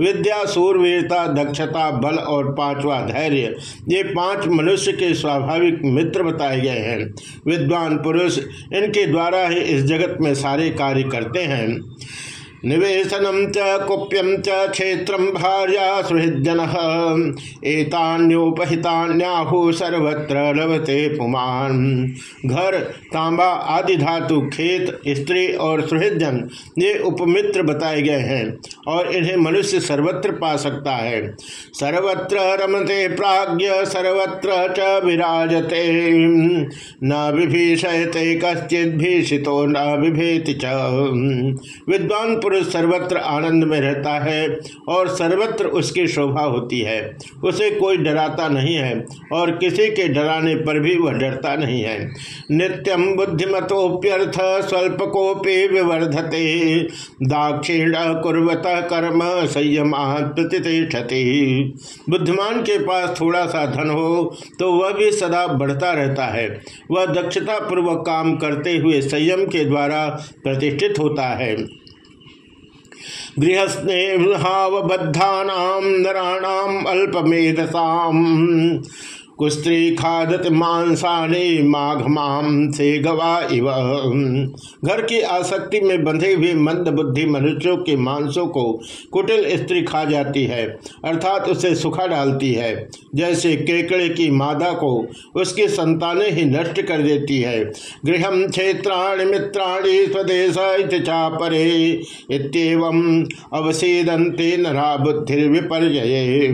विद्या, सूरवीरता, दक्षता, बल और पांचवा धैर्य, ये पाँच मनुष्य के स्वाभाविक मित्र बताए गए हैं। विद्वान पुरुष इनके द्वारा ही इस जगत में सारे कार्य करते हैं। निवेशनम च कुप्यम च, क्षेत्र भार्या सुहृजन एतान्योपहितान्याहु सर्वत्र लभते पुमान। घर, तांबा आदि धातु, खेत, स्त्री और सुहृजन ये उपमित्र बताए गए हैं और इन्हें मनुष्य सर्वत्र पा सकता है। सर्वत्र रमते प्राज्ञ, सर्वत्र च विराजते। न विभीषयते कश्चित भीषितो न विभेति च। विद्वान पुरुष पुरुष सर्वत्र आनंद में रहता है और सर्वत्र उसकी शोभा होती है। उसे कोई डराता नहीं है और किसी के डराने पर भी वह डरता नहीं है। नित्यम बुद्धिमतोप्यर्थ स्वल्पकोपि विवर्धते। दाक्षिण कुर्वत कर्म संयम प्रतिष्ठते। बुद्धिमान के पास थोड़ा सा धन हो तो वह भी सदा बढ़ता रहता है। वह दक्षता पूर्वक काम करते हुए संयम के द्वारा प्रतिष्ठित होता है। गृहस्नेहावबद्धा नराणाम अल्पमेधसाम कुस्त्री खादत मांसाने माघमाम से गवा इव। घर की आसक्ति में बंधे हुए मंद बुद्धि मनुष्यों के मांसों को कुटिल स्त्री खा जाती है, अर्थात उसे सुखा डालती है। जैसे केकड़े की मादा को उसकी संतानें ही नष्ट कर देती है। गृह क्षेत्राणि मित्राणि स्वदेश परे इतम अवसेदंते नरा बुद्धि विपर्य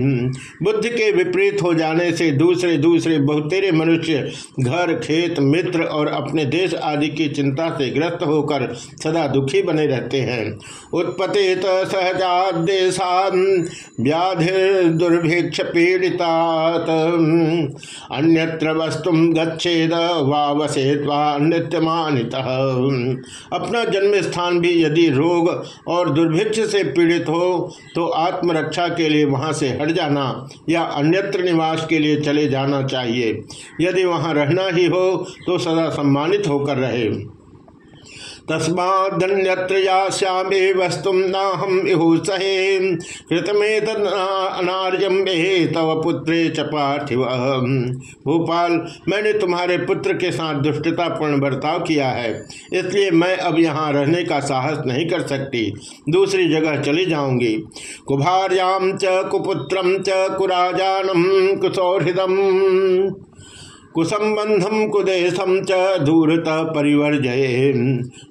बुद्धि के विपरीत हो जाने से दूसरे दूसरे दूसरे बहुतेरे मनुष्य, घर, खेत, मित्र और अपने देश आदि की चिंता से ग्रस्त होकर सदा दुखी बने रहते हैं। उत्पतित व्याधि दुर्भिक्ष पीड़िता अन्यत्र वस्तु गच्छेद नित्यमानित। अपना जन्म स्थान भी यदि रोग और दुर्भिक्ष से पीड़ित हो तो आत्मरक्षा के लिए वहाँ से हट जाना या अन्यत्र निवास के लिए चले जाना जाना चाहिए। यदि वहाँ रहना ही हो तो सदा सम्मानित होकर रहे। तस्माद्यत्र यास्यामे वस्तु नाहम इहु सहे कृतमे अनार्यम तव पुत्रे च पार्थिव भोपाल, मैंने तुम्हारे पुत्र के साथ दुष्टतापूर्ण बर्ताव किया है। इसलिए मैं अब यहाँ रहने का साहस नहीं कर सकती। दूसरी जगह चली जाऊँगी। कुभार्याम च कुपुत्रम च कुराजानम कुसौहृदम। कुसंबंधम कुदेशम च दूरत परिवर्जय।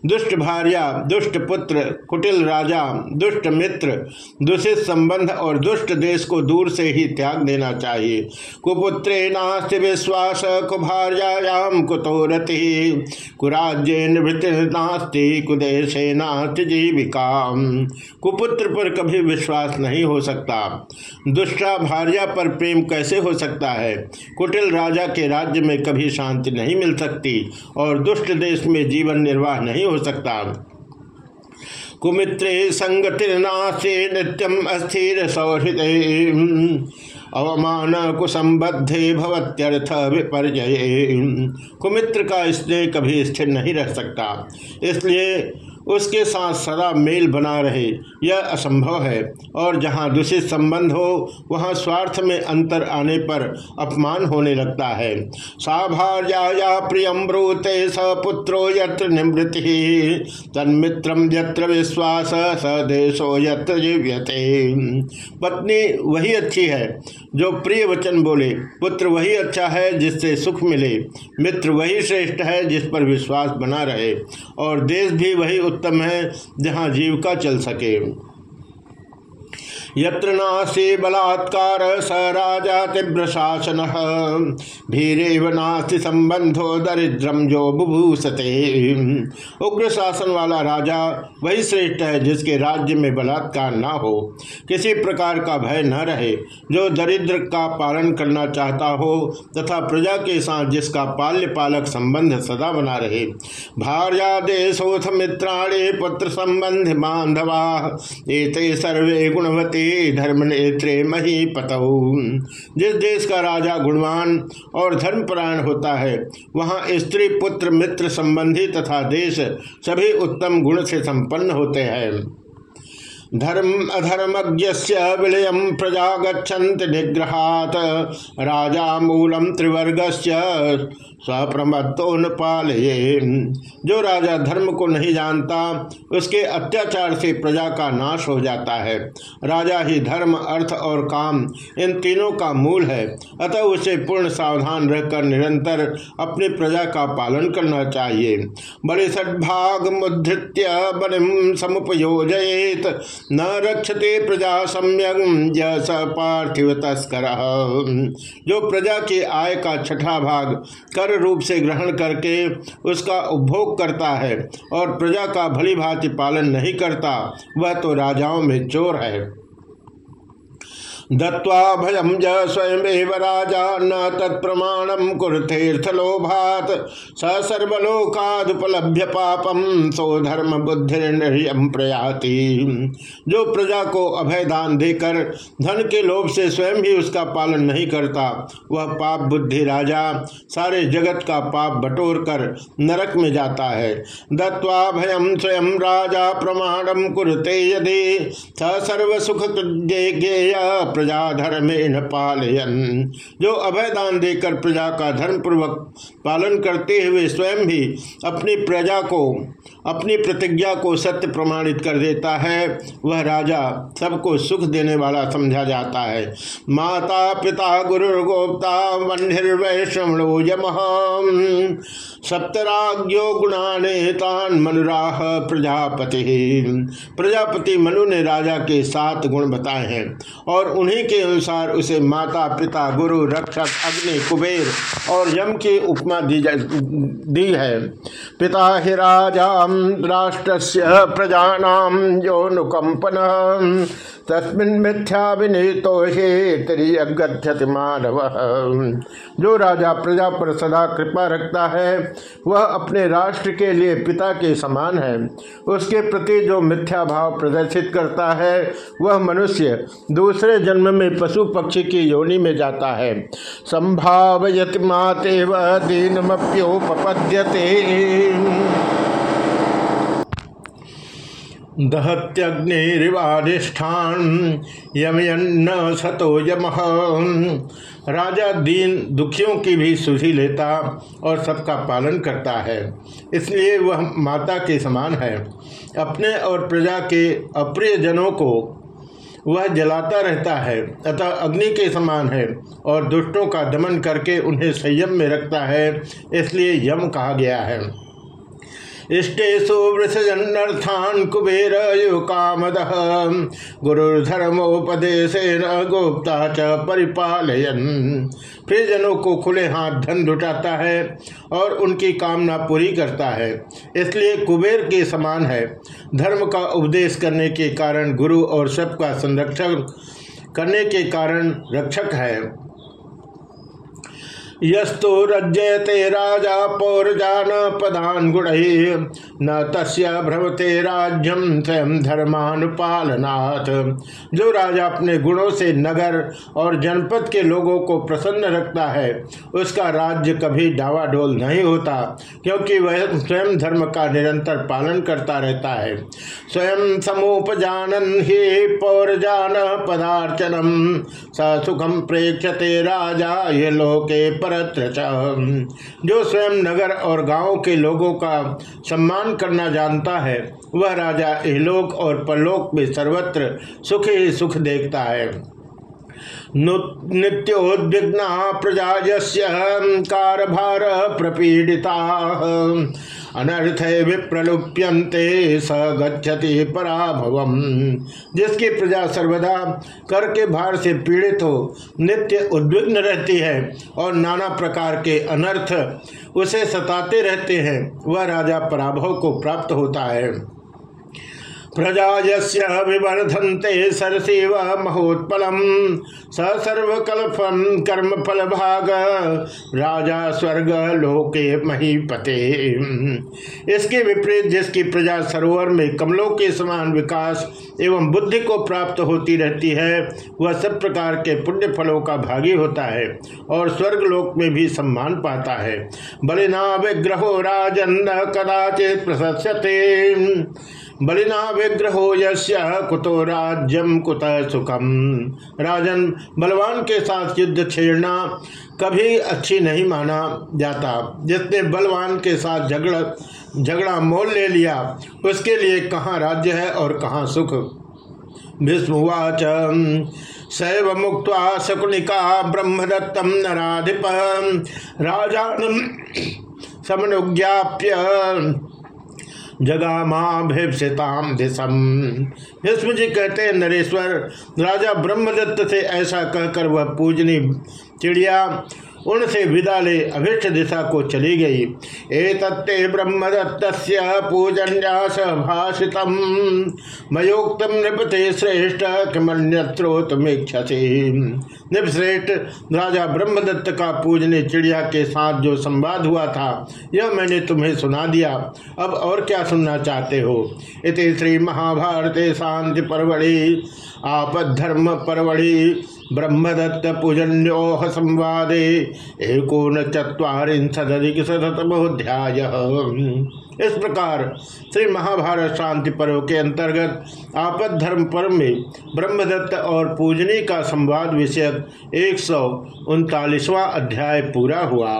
दुष्ट भार्या, दुष्ट पुत्र, कुटिल राजा, दुष्ट मित्र, दूषित संबंध और दुष्ट देश को दूर से ही त्याग देना चाहिए। कुपुत्रे नास्ति विश्वास कुभार्याम कुतोरति। कुराज्य नास्ति कुदेशे नास्ति जीविका। कुपुत्र पर कभी विश्वास नहीं हो सकता। दुष्टा भार्या पर प्रेम कैसे हो सकता है? कुटिल राजा के राज राज्य में कभी शांति नहीं मिल सकती और दुष्ट देश में जीवन निर्वाह नहीं हो सकता। कुमित्रे संगतिर्नाशे नित्यम अस्थिर सौहृद। अवमान कुसंबद्धे भवत्यर्थ विपर्जय कुमित्र का स्नेह कभी स्थिर नहीं रह सकता। इसलिए उसके साथ सदा मेल बना रहे। यह असंभव है। और जहाँ दूषित संबंध हो, वहाँ स्वार्थ में अंतर आने पर अपमान होने लगता है। साभार्या प्रियम ब्रूते यत्र तन्मित्रम यत्र विश्वास स देशो यत्र जीव्यते। पत्नी वही अच्छी है, जो प्रिय वचन बोले। पुत्र वही अच्छा है, जिससे सुख मिले। मित्र वही श्रेष्ठ है, जिस पर विश्वास बना रहे। और देश भी वही उत्तम है जहाँ जीविका चल सके। यत्र नास्ति बलात्कार स राजा तीव्र शासन। भीरेव नास्ति संबंधो दरिद्रम जो बुभूसते। उग्र शासन वाला राजा वही श्रेष्ठ है जिसके राज्य में बलात्कार ना हो। किसी प्रकार का भय न रहे। जो दरिद्र का पालन करना चाहता हो तथा प्रजा के साथ जिसका पाल्य पालक संबंध सदा बना रहे। भार्या देशोथ मित्राणे पुत्र संबंध बांधवा। एते सर्वे गुणवती धर्म नेत्रे मही पतऊ जिस देश का राजा गुणवान और धर्मपरायण होता है, वहाँ स्त्री, पुत्र, मित्र संबंधी तथा देश सभी उत्तम गुण से संपन्न होते हैं। धर्म अधर्मज्ञ विलय प्रजा गच्छन्ति निग्रहात। राजा मूलम त्रिवर्ग स्वप्रमत्तो न पालये जो राजा धर्म को नहीं जानता, उसके अत्याचार से प्रजा का नाश हो जाता है। राजा ही धर्म, अर्थ और काम, इन तीनों का मूल है। अतः उसे पूर्ण सावधान रहकर निरंतर अपनी प्रजा का पालन करना चाहिए। बड़े सद्भाग मुद्रित्य बलिम समुपयोजयेत। न रक्षते प्रजा सम्यक स पार्थिव तस्कर। जो प्रजा के आय का छठा भाग कर रूप से ग्रहण करके उसका उपभोग करता है और प्रजा का भली भांति पालन नहीं करता, वह तो राजाओं में चोर है। दत्वा भयम राजा न तत्प्रमाणम कुर्थेर्थलोभात स सर्वलोकादुपलभ्य पापम सो धर्म बुद्धि प्रयाति। जो प्रजा को अभय दान देकर धन के लोभ से स्वयं ही उसका पालन नहीं करता, वह पाप बुद्धि राजा सारे जगत का पाप बटोर कर नरक में जाता है। दत्वा भयम स्वयं राजा प्रमाणम कुरते यदि स सर्व सुख प्रजा धर्मेण पालयन। जो अभय दान देकर प्रजा का धर्म पूर्वक पालन करते हुए स्वयं भी अपनी प्रजा को अपनी प्रतिज्ञा को सत्य प्रमाणित कर देता है, वह राजा सबको सुख देने वाला समझा जाता है। माता पिता गुरु गोप्ता यम। सप्तराज्यो गुणानेतान मनुराह प्रजापति। प्रजापति मनु ने राजा के सात गुण बताए हैं और उन्हीं के अनुसार उसे माता पिता गुरु रक्षक अग्नि कुबेर और यम की उपमा दी दी है। पिता ही राजा राष्ट्र प्रजा जो नुकंपन तस्मिन मिथ्या हे मानव। जो राजा प्रजा पर सदा कृपा रखता है, वह अपने राष्ट्र के लिए पिता के समान है। उसके प्रति जो मिथ्या भाव प्रदर्शित करता है, वह मनुष्य दूसरे जन्म में पशु पक्षी की योनि में जाता है। संभावयत माते व दीनमप्योपद्यते दहत्यग्निवाधिष्ठान यमयन्न सतो यम। राजा दीन दुखियों की भी सुधी लेता और सबका पालन करता है। इसलिए वह माता के समान है। अपने और प्रजा के अप्रिय जनों को वह जलाता रहता है, अतः अग्नि के समान है और दुष्टों का दमन करके उन्हें संयम में रखता है, इसलिए यम कहा गया है। इष्टेशु वृषजन्नर्थान कुबेर युकामद गुरुधर्मोपदेश गुप्ता च परिपालयन। प्रियजनों को खुले हाथ धन लुटाता है और उनकी कामना पूरी करता है। इसलिए कुबेर के समान है। धर्म का उपदेश करने के कारण गुरु और सबका संरक्षण करने के कारण रक्षक है। यस्तु रज्यते राजा पौरजान पदान गुण। न तस्य भ्रमते राज्यम स्वयं धर्मानुपालनाथ जो राजा अपने गुणों से नगर और जनपद के लोगों को प्रसन्न रखता है, उसका राज्य कभी डावाडोल नहीं होता, क्योंकि वह स्वयं धर्म का निरंतर पालन करता रहता है। स्वयं समोपजानन ही पौरजान पदार्चनम सुखम प्रेक्षते राजा, ये लोके पर परत्र जो स्वयं नगर और गाँव के लोगों का सम्मान करना जानता है, वह राजा इहलोक और परलोक में सर्वत्र सुख ही सुख देखता है। नित्योद्विघ्न प्रजा कारभार प्रपीडिता। अनर्थ विप्रलुप्यंते स गच्छति पराभवम। जिसकी प्रजा सर्वदा कर के भार से पीड़ित हो, नित्य उद्विग्न रहती है और नाना प्रकार के अनर्थ उसे सताते रहते हैं, वह राजा पराभव को प्राप्त होता है। प्रजा विवर्धन्ते सरसेव महोत्पलम। स सर्वकल्पन कर्म फल भाग राजा स्वर्ग लोके महीपते। इसके विपरीत जिसकी प्रजा सरोवर में कमलों के समान विकास एवं बुद्धि को प्राप्त होती रहती है, वह सब प्रकार के पुण्य फलों का भागी होता है और स्वर्ग लोक में भी सम्मान पाता है। बलिना विग्रहो राजन कदाचित प्रशस्यते बलिना विग्रहो यस्य कुतो राज्यम कुत सुखम। राजन बलवान के साथ युद्ध छेड़ना कभी अच्छी नहीं माना जाता। जिसने बलवान के साथ झगड़ा झगड़ा मोल ले लिया, उसके लिए कहाँ राज्य है और कहाँ सुख? भीष्मवाच मुक्त शकुनिका ब्रह्मदत्तम नाधिप राजान समनुज्ञाप्य जगामाभिप्सिताम दिशम भीष्म जी कहते हैं नरेश्वर, राजा ब्रह्मदत्त से ऐसा कहकर वह पूजनी चिड़िया उनसे विदा ले अभिष्ट दिशा को चली गई। ए तत्ते ब्रह्मदत्त पूजन्यास भाषित मयोक्तम नृपते श्रेष्ठ किमन्यत्रोतमेक्षसी नृपश्रेष्ठ, राजा ब्रह्मदत्त का पूजने चिड़िया के साथ जो संवाद हुआ था, यह मैंने तुम्हें सुना दिया। अब और क्या सुनना चाहते हो? इस श्री महाभारते शांति परवड़ी। आपद्धर्म परवड़ी ब्रह्मदत्त पूजन्योह संवादे एकोन चुरीशदिक शतमोध्याय इस प्रकार श्री महाभारत शांति पर्व के अंतर्गत आपद धर्म पर्व में ब्रह्मदत्त और पूजनी का संवाद विषयक एक अध्याय पूरा हुआ।